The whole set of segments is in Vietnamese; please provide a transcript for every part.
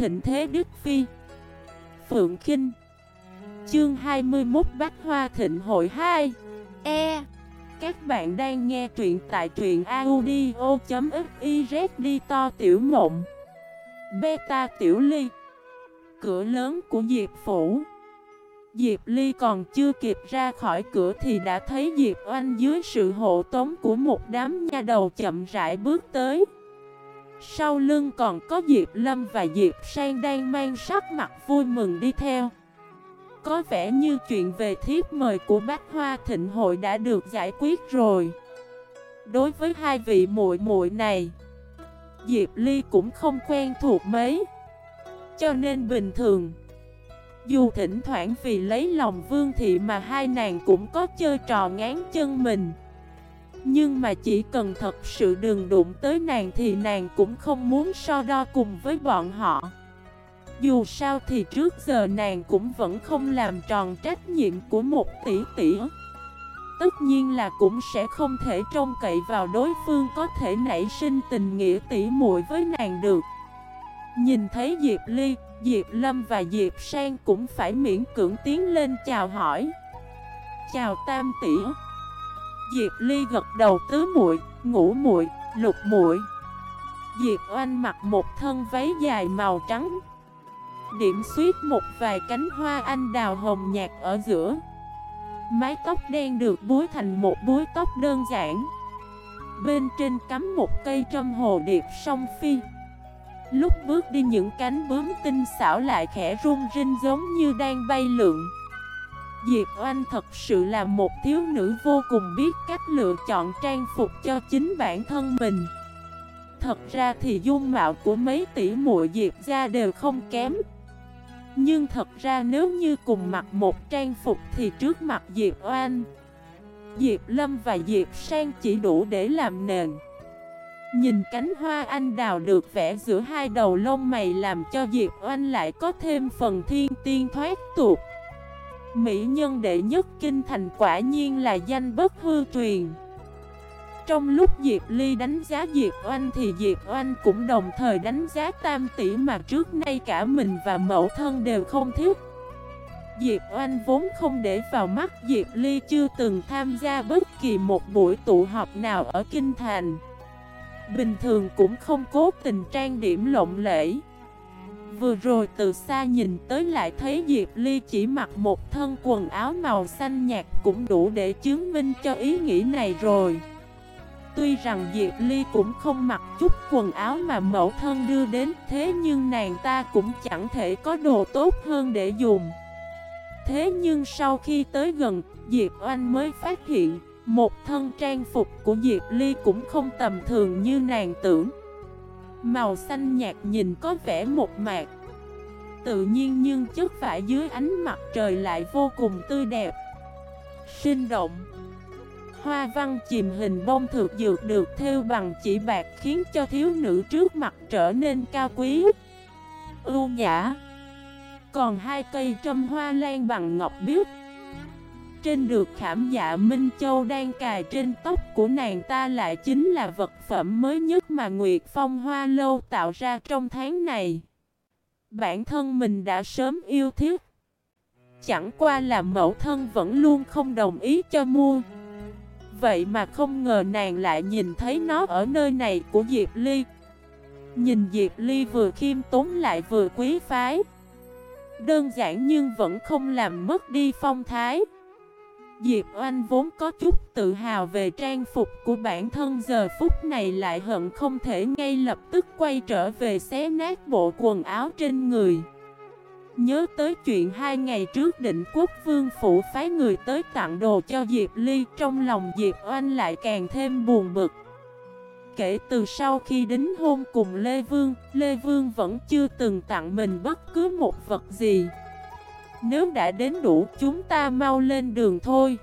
thịnh thế Đức Phi. Phượng Kinh. Chương 21 Bách Hoa Thịnh Hội 2 E. Các bạn đang nghe truyện tại truyện audio.xyz đi to tiểu mộng. Beta tiểu ly. Cửa lớn của Diệp Phủ. Diệp Ly còn chưa kịp ra khỏi cửa thì đã thấy Diệp Oanh dưới sự hộ tống của một đám nha đầu chậm rãi bước tới. Sau lưng còn có Diệp Lâm và Diệp Sang đang mang sắc mặt vui mừng đi theo. Có vẻ như chuyện về thiếp mời của bác Hoa Thịnh Hội đã được giải quyết rồi. Đối với hai vị muội muội này, Diệp Ly cũng không quen thuộc mấy. Cho nên bình thường dù thỉnh thoảng vì lấy lòng vương thị mà hai nàng cũng có chơi trò ngán chân mình nhưng mà chỉ cần thật sự đừng đụng tới nàng thì nàng cũng không muốn so đo cùng với bọn họ Dù sao thì trước giờ nàng cũng vẫn không làm tròn trách nhiệm của một tỷ tỷ Tất nhiên là cũng sẽ không thể trông cậy vào đối phương có thể nảy sinh tình nghĩa tỷ muội với nàng được Nhìn thấy Diệp Ly, Diệp Lâm và Diệp Sang cũng phải miễn cưỡng tiến lên chào hỏi. Chào Tam tỷ. Diệp Ly gật đầu tứ muội, ngũ muội, lục muội. Diệp Oanh mặc một thân váy dài màu trắng. Điểm xuyết một vài cánh hoa anh đào hồng nhạt ở giữa. Mái tóc đen được búi thành một búi tóc đơn giản. Bên trên cắm một cây trâm hồ điệp song phi. Lúc bước đi những cánh bướm tinh xảo lại khẽ rung rinh giống như đang bay lượn Diệp Oanh thật sự là một thiếu nữ vô cùng biết cách lựa chọn trang phục cho chính bản thân mình. Thật ra thì dung mạo của mấy tỷ muội Diệp gia đều không kém. Nhưng thật ra nếu như cùng mặc một trang phục thì trước mặt Diệp Oanh, Diệp Lâm và Diệp Sang chỉ đủ để làm nền. Nhìn cánh hoa anh đào được vẽ giữa hai đầu lông mày làm cho Diệp Oanh lại có thêm phần thiên tiên thoát tuột. Mỹ nhân đệ nhất kinh thành quả nhiên là danh bất hư truyền. Trong lúc Diệp Ly đánh giá Diệp Oanh thì Diệp Oanh cũng đồng thời đánh giá tam tỷ mà trước nay cả mình và mẫu thân đều không thiếu. Diệp Oanh vốn không để vào mắt Diệp Ly chưa từng tham gia bất kỳ một buổi tụ họp nào ở Kinh Thành. Bình thường cũng không cố tình trang điểm lộng lễ Vừa rồi từ xa nhìn tới lại thấy Diệp Ly chỉ mặc một thân quần áo màu xanh nhạt cũng đủ để chứng minh cho ý nghĩ này rồi. Tuy rằng Diệp Ly cũng không mặc chút quần áo mà mẫu thân đưa đến Thế nhưng nàng ta cũng chẳng thể có đồ tốt hơn để dùng. Thế nhưng sau khi tới gần, Diệp Oanh mới phát hiện một thân trang phục của Diệp Ly cũng không tầm thường như nàng tưởng. Màu xanh nhạt nhìn có vẻ một mạc. Tự nhiên nhưng chất phải dưới ánh mặt trời lại vô cùng tươi đẹp. Sinh động. Hoa văn chìm hình bông thực dược được theo bằng chỉ bạc khiến cho thiếu nữ trước mặt trở nên cao quý. Ưu nhã. Còn hai cây trâm hoa lan bằng ngọc biếc trên được khảm dạ Minh Châu đang cài trên tóc của nàng ta lại chính là vật phẩm mới nhất mà Nguyệt Phong Hoa Lâu tạo ra trong tháng này. Bản thân mình đã sớm yêu thích. Chẳng qua là mẫu thân vẫn luôn không đồng ý cho mua. Vậy mà không ngờ nàng lại nhìn thấy nó ở nơi này của Diệp Ly. Nhìn Diệp Ly vừa khiêm tốn lại vừa quý phái. Đơn giản nhưng vẫn không làm mất đi phong thái. Diệp Oanh vốn có chút tự hào về trang phục của bản thân, giờ phút này lại hận không thể ngay lập tức quay trở về xé nát bộ quần áo trên người. Nhớ tới chuyện hai ngày trước định quốc vương phủ phái người tới tặng đồ cho Diệp Ly, Trong lòng Diệp Oanh lại càng thêm buồn bực Kể từ sau khi đính hôn cùng Lê Vương Lê Vương vẫn chưa từng tặng mình bất cứ một vật gì nếu đã đến đủ, chúng ta mau lên đường thôi.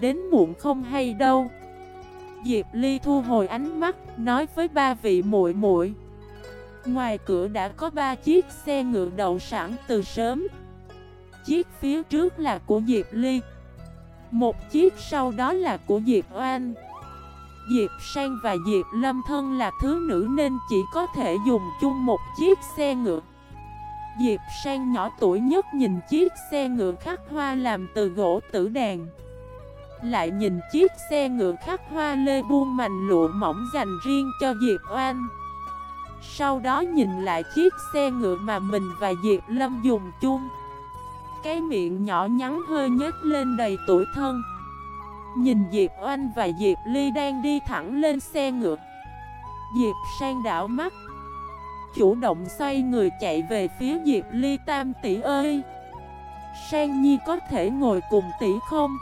Đến muộn không hay đâu. Diệp Ly thu hồi ánh mắt, Nói với ba vị muội muội. Ngoài cửa đã có ba chiếc xe ngựa đậu sẵn từ sớm. Chiếc phía trước là của Diệp Ly. Một chiếc sau đó là của Diệp Oan Diệp Sang và Diệp Lâm Thân là thứ nữ nên chỉ có thể dùng chung một chiếc xe ngựa. Diệp Sang nhỏ tuổi nhất nhìn chiếc xe ngựa khắc hoa làm từ gỗ tử đàn. Lại nhìn chiếc xe ngựa khắc hoa lê buông mành lụa mỏng dành riêng cho Diệp Oanh. Sau đó nhìn lại chiếc xe ngựa mà mình và Diệp Lâm dùng chung. Cái miệng nhỏ nhắn hơi nhếch lên đầy tuổi thân. Nhìn Diệp Oanh và Diệp Ly đang đi thẳng lên xe ngựa. Diệp sang đảo mắt. Chủ động xoay người chạy về phía Diệp Ly Tam tỷ ơi. Sang Nhi có thể ngồi cùng tỷ không?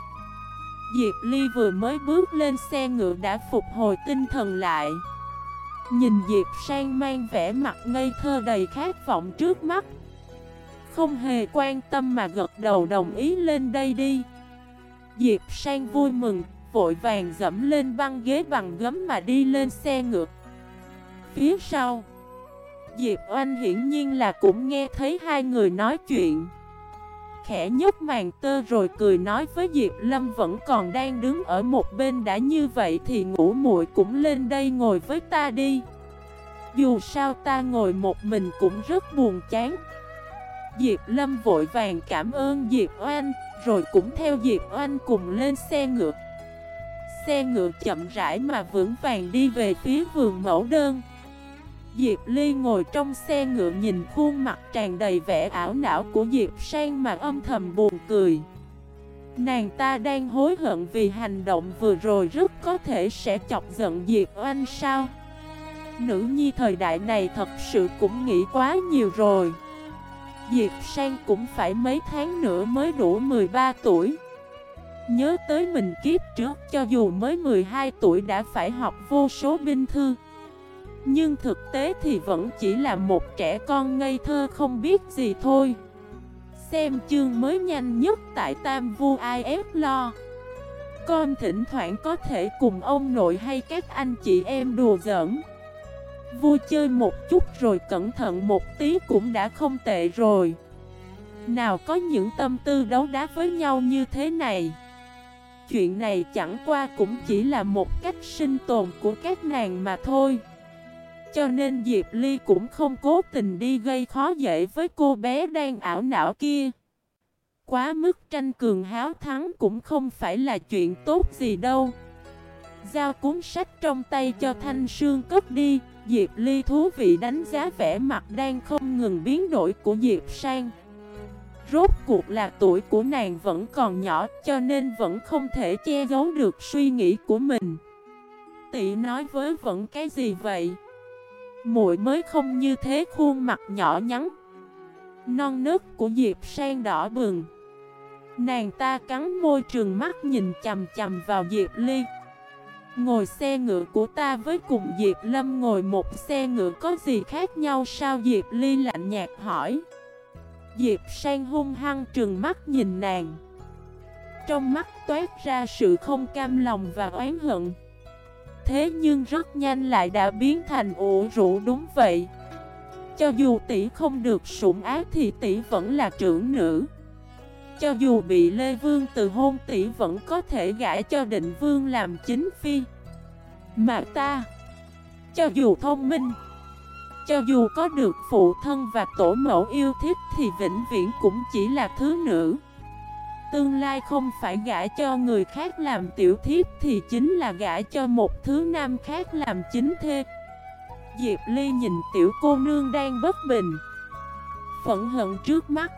Diệp Ly vừa mới bước lên xe ngựa đã phục hồi tinh thần lại. Nhìn Diệp Sang mang vẻ mặt ngây thơ đầy khát vọng trước mắt. Không hề quan tâm mà gật đầu đồng ý lên đây đi. Diệp Sang vui mừng, vội vàng dẫm lên băng ghế bằng gấm mà đi lên xe ngựa. Phía sau Diệp Oanh hiển nhiên là cũng nghe thấy hai người nói chuyện. Khẽ nhấp màn tơ rồi cười nói với Diệp Lâm vẫn còn đang đứng ở một bên đã như vậy thì ngủ muội cũng lên đây ngồi với ta đi. Dù sao ta ngồi một mình cũng rất buồn chán. Diệp Lâm vội vàng cảm ơn Diệp Oanh, Rồi cũng theo Diệp Oanh cùng lên xe ngựa. Xe ngựa chậm rãi mà vững vàng đi về phía vườn mẫu đơn. Diệp Ly ngồi trong xe ngựa nhìn khuôn mặt tràn đầy vẻ ảo não của Diệp Sang mà âm thầm buồn cười. Nàng ta đang hối hận vì hành động vừa rồi rất có thể sẽ chọc giận Diệp Oanh sao? Nữ nhi thời đại này thật sự cũng nghĩ quá nhiều rồi. Diệp Sang cũng phải mấy tháng nữa mới đủ 13 tuổi. Nhớ tới mình kiếp trước cho dù mới 12 tuổi đã phải học vô số binh thư nhưng thực tế thì vẫn chỉ là một trẻ con ngây thơ không biết gì thôi. Xem chương mới nhanh nhất tại Tam Vu IF Lo. Con thỉnh thoảng có thể cùng ông nội hay các anh chị em đùa giỡn. Vui chơi một chút rồi cẩn thận một tí cũng đã không tệ rồi. Nào có những tâm tư đấu đá với nhau như thế này? Chuyện này chẳng qua cũng chỉ là một cách sinh tồn của các nàng mà thôi cho nên Diệp Ly cũng không cố tình đi gây khó dễ với cô bé đang ảo não kia. Quá mức tranh cường háo thắng cũng không phải là chuyện tốt gì đâu. Giao cuốn sách trong tay cho Thanh Sương cất đi, Diệp Ly thú vị đánh giá vẻ mặt đang không ngừng biến đổi của Diệp Sang. Rốt cuộc là tuổi của nàng vẫn còn nhỏ cho nên vẫn không thể che giấu được suy nghĩ của mình. Tị nói với vẫn cái gì vậy? Muội mới không như thế, khuôn mặt nhỏ nhắn, Non nớt của Diệp Sang đỏ bừng. Nàng ta cắn môi trường mắt nhìn chầm chầm vào Diệp Ly. Ngồi xe ngựa của ta với cùng Diệp Lâm ngồi một xe ngựa, có gì khác nhau sao? Diệp Ly lạnh nhạt hỏi. Diệp Sang hung hăng trừng mắt nhìn nàng. Trong mắt toát ra sự không cam lòng và oán hận thế nhưng rất nhanh lại đã biến thành ủ rũ đúng vậy. Cho dù tỷ không được sủng ác thì tỷ vẫn là trưởng nữ. Cho dù bị Lê Vương từ hôn tỷ vẫn có thể gãi cho định vương làm chính phi. Mà ta, Cho dù thông minh, Cho dù có được phụ thân và tổ mẫu yêu thích thì vĩnh viễn cũng chỉ là thứ nữ. Tương lai không phải gả cho người khác làm tiểu thiếp thì chính là gả cho một thứ nam khác làm chính thê. Diệp Ly nhìn tiểu cô nương đang bất bình Phẫn hận trước mắt.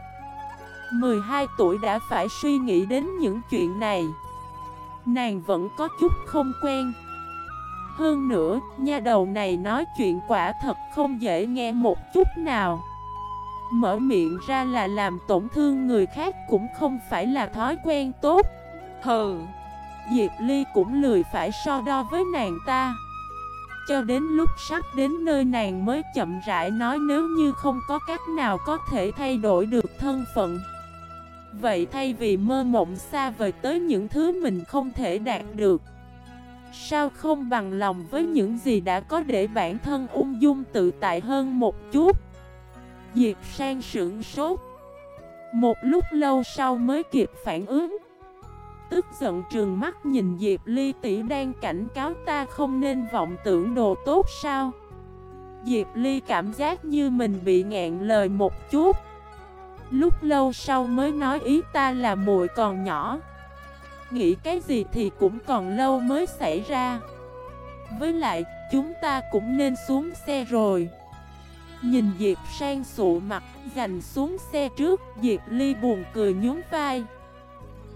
12 tuổi đã phải suy nghĩ đến những chuyện này. Nàng vẫn có chút không quen. Hơn nữa, nha đầu này nói chuyện quả thật không dễ nghe một chút nào. Mở miệng ra là làm tổn thương người khác cũng không phải là thói quen tốt. Hừ, Diệp Ly cũng lười phải so đo với nàng ta. Cho đến lúc sắp đến nơi nàng mới chậm rãi nói nếu như không có cách nào có thể thay đổi được thân phận. Vậy thay vì mơ mộng xa vời tới những thứ mình không thể đạt được, Sao không bằng lòng với những gì đã có để bản thân ung dung tự tại hơn một chút? Diệp sang sững sốt. Một lúc lâu sau mới kịp phản ứng. Tức giận trường mắt nhìn Diệp Ly tỷ đang cảnh cáo ta không nên vọng tưởng đồ tốt sao? Diệp Ly cảm giác như mình bị ngẹn lời một chút. Lúc lâu sau mới nói ý ta là muội còn nhỏ. Nghĩ cái gì thì cũng còn lâu mới xảy ra. Với lại, chúng ta cũng nên xuống xe rồi. Nhìn Diệp sang sụ mặt Dành xuống xe trước, Diệp Ly buồn cười nhún vai.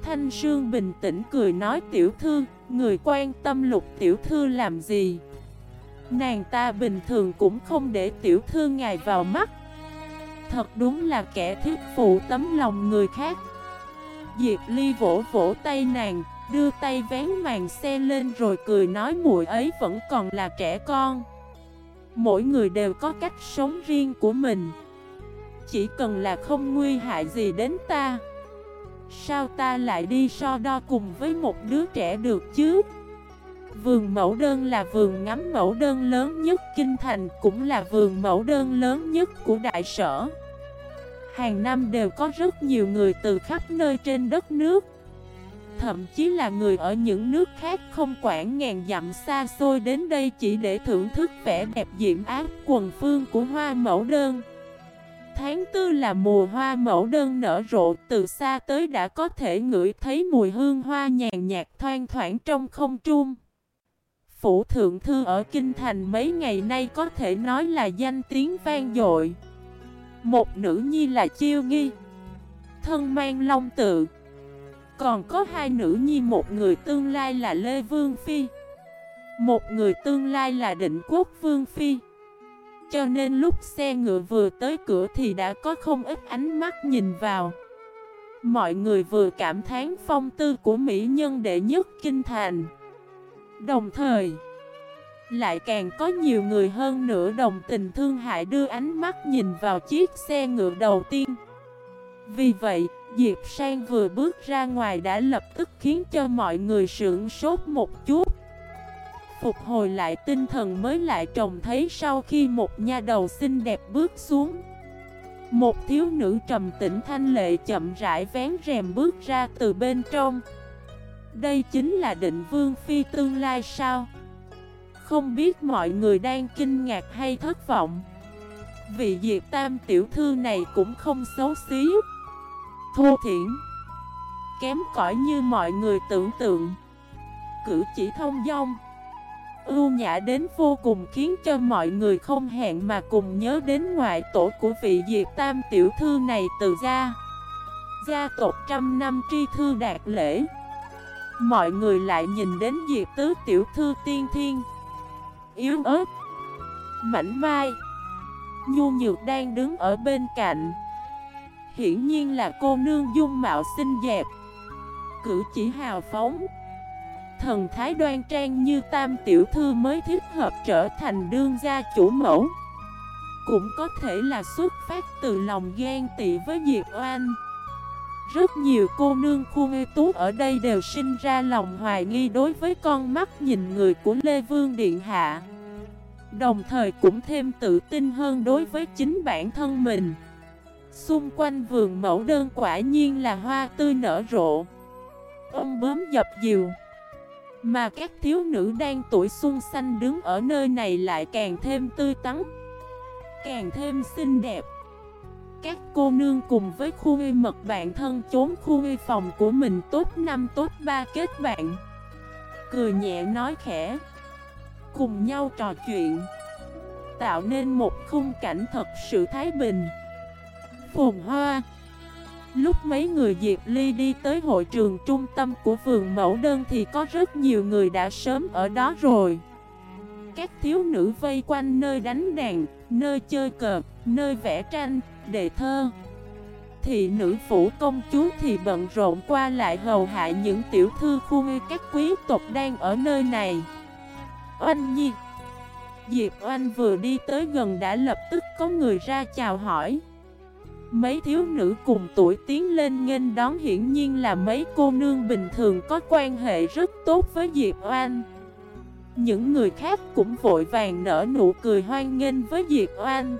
Thanh Sương bình tĩnh cười nói, tiểu thư, Người quan tâm lục tiểu thư làm gì? Nàng ta bình thường cũng không để tiểu thư ngài vào mắt. Thật đúng là kẻ thiết phụ tấm lòng người khác. Diệp Ly vỗ vỗ tay nàng, Đưa tay vén màn xe lên rồi cười nói, muội ấy vẫn còn là trẻ con. Mỗi người đều có cách sống riêng của mình. Chỉ cần là không nguy hại gì đến ta, Sao ta lại đi so đo cùng với một đứa trẻ được chứ? Vườn mẫu đơn là vườn ngắm mẫu đơn lớn nhất, kinh thành Cũng là vườn mẫu đơn lớn nhất của đại sở. Hàng năm đều có rất nhiều người từ khắp nơi trên đất nước. Thậm chí là người ở những nước khác không quản ngàn dặm xa xôi đến đây chỉ để thưởng thức vẻ đẹp diễm ác quần phương của hoa mẫu đơn. Tháng tư là mùa hoa mẫu đơn nở rộ, từ xa tới đã có thể ngửi thấy mùi hương hoa nhàn nhạt thoang thoảng trong không trung. Phủ thượng thư ở Kinh Thành mấy ngày nay có thể nói là danh tiếng vang dội. Một nữ nhi là Chiêu Nghi, Thân mang long tự. Còn có hai nữ nhi một người tương lai là Lê Vương Phi Một người tương lai là Định Quốc Vương Phi. Cho nên lúc xe ngựa vừa tới cửa thì đã có không ít ánh mắt nhìn vào. Mọi người vừa cảm thán phong tư của mỹ nhân đệ nhất kinh thành. Đồng thời Lại càng có nhiều người hơn nữa đồng tình thương hại đưa ánh mắt nhìn vào chiếc xe ngựa đầu tiên. Vì vậy, Diệp Sang vừa bước ra ngoài đã lập tức khiến cho mọi người sưởng sốt một chút. Phục hồi lại tinh thần mới lại trông thấy sau khi một nha đầu xinh đẹp bước xuống. Một thiếu nữ trầm tĩnh thanh lệ chậm rãi vén rèm bước ra từ bên trong. Đây chính là định vương phi tương lai sao? Không biết mọi người đang kinh ngạc hay thất vọng. Vị diệp tam tiểu thư này cũng không xấu xí. Thô thiển. Kém cỏi như mọi người tưởng tượng. Cử chỉ thông dong. Ưu nhã đến vô cùng khiến cho mọi người không hẹn mà cùng nhớ đến ngoại tổ của vị diệt tam tiểu thư này từ gia. Gia tộc trăm năm tri thư đạt lễ. Mọi người lại nhìn đến diệt Tứ Tiểu Thư Tiên Thiên. Yếu ớt. Mảnh mai. Nhu Nhược đang đứng ở bên cạnh. Hiển nhiên là cô nương dung mạo xinh đẹp. Cử chỉ hào phóng. Thần thái đoan trang như tam tiểu thư mới thích hợp trở thành đương gia chủ mẫu. Cũng có thể là xuất phát từ lòng ghen tị với Diệp Oanh. Rất nhiều cô nương khu ngư tú ở đây đều sinh ra lòng hoài nghi đối với con mắt nhìn người của Lê Vương Điện Hạ. Đồng thời cũng thêm tự tin hơn đối với chính bản thân mình. Xung quanh vườn mẫu đơn quả nhiên là hoa tươi nở rộ. Ông bướm dập dìu. Mà các thiếu nữ đang tuổi xuân xanh đứng ở nơi này lại càng thêm tươi tắn, Càng thêm xinh đẹp. Các cô nương cùng với khu y mật bạn thân trốn khu y phòng của mình tốt năm tốt ba kết bạn. Cười nhẹ nói khẽ. Cùng nhau trò chuyện. Tạo nên một khung cảnh thật sự thái bình. Phồn hoa. Lúc mấy người Diệp Ly đi tới hội trường trung tâm của vườn mẫu đơn thì có rất nhiều người đã sớm ở đó rồi. Các thiếu nữ vây quanh nơi đánh đàn, nơi chơi cờ, nơi vẽ tranh, đề thơ. Thị nữ phủ công chúa thì bận rộn qua lại hầu hạ những tiểu thư khu ngư các quý tộc đang ở nơi này. Oanh nhi Diệp Oanh vừa đi tới gần đã lập tức có người ra chào hỏi. Mấy thiếu nữ cùng tuổi tiến lên nghênh đón hiển nhiên là mấy cô nương bình thường có quan hệ rất tốt với Diệp Oanh Những người khác cũng vội vàng nở nụ cười hoan nghênh với Diệp Oanh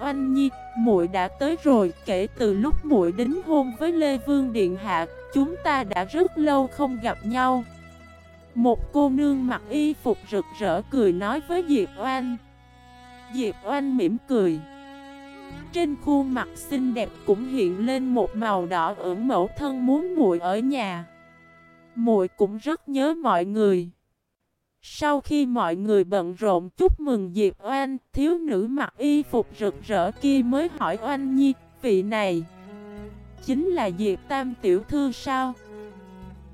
Oanh Nhi, muội đã tới rồi, kể từ lúc muội đính hôn với Lê Vương Điện Hạ, chúng ta đã rất lâu không gặp nhau. Một cô nương mặc y phục rực rỡ cười nói với Diệp Oanh. Diệp Oanh mỉm cười trên khuôn mặt xinh đẹp cũng hiện lên một màu đỏ ửng mẫu thân muốn muội ở nhà. Muội cũng rất nhớ mọi người. Sau khi mọi người bận rộn, chúc mừng Diệp Oanh, Thiếu nữ mặc y phục rực rỡ kia mới hỏi Oanh Nhi, Vị này Chính là Diệp Tam Tiểu Thư sao?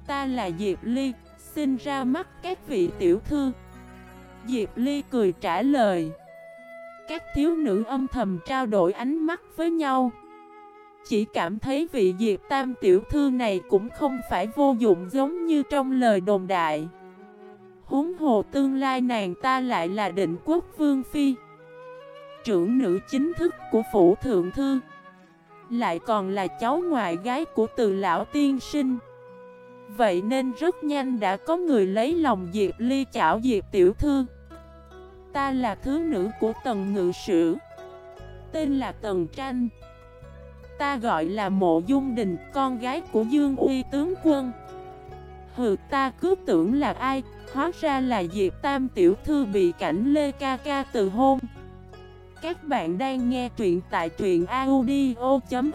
Ta là Diệp Ly Xin ra mắt các vị tiểu thư. Diệp Ly cười trả lời. Các thiếu nữ âm thầm trao đổi ánh mắt với nhau. Chỉ cảm thấy vị Diệp Tam tiểu thư này cũng không phải vô dụng giống như trong lời đồn đại. Huống hồ tương lai nàng ta lại là định quốc vương phi. Trưởng nữ chính thức của phủ thượng thư. Lại còn là cháu ngoại gái của từ lão tiên sinh. Vậy nên rất nhanh đã có người lấy lòng Diệp Ly chảo Diệp Tiểu Thư. Ta là thứ nữ của Tần Ngự Sử. Tên là Tần Tranh. Ta gọi là Mộ Dung Đình, Con gái của Dương Uy Tướng Quân. Hừ, ta cứ tưởng là ai, Hóa ra là Diệp Tam Tiểu Thư bị cảnh Lê Ca Ca từ hôn. Các bạn đang nghe truyện tại truyện audio.fif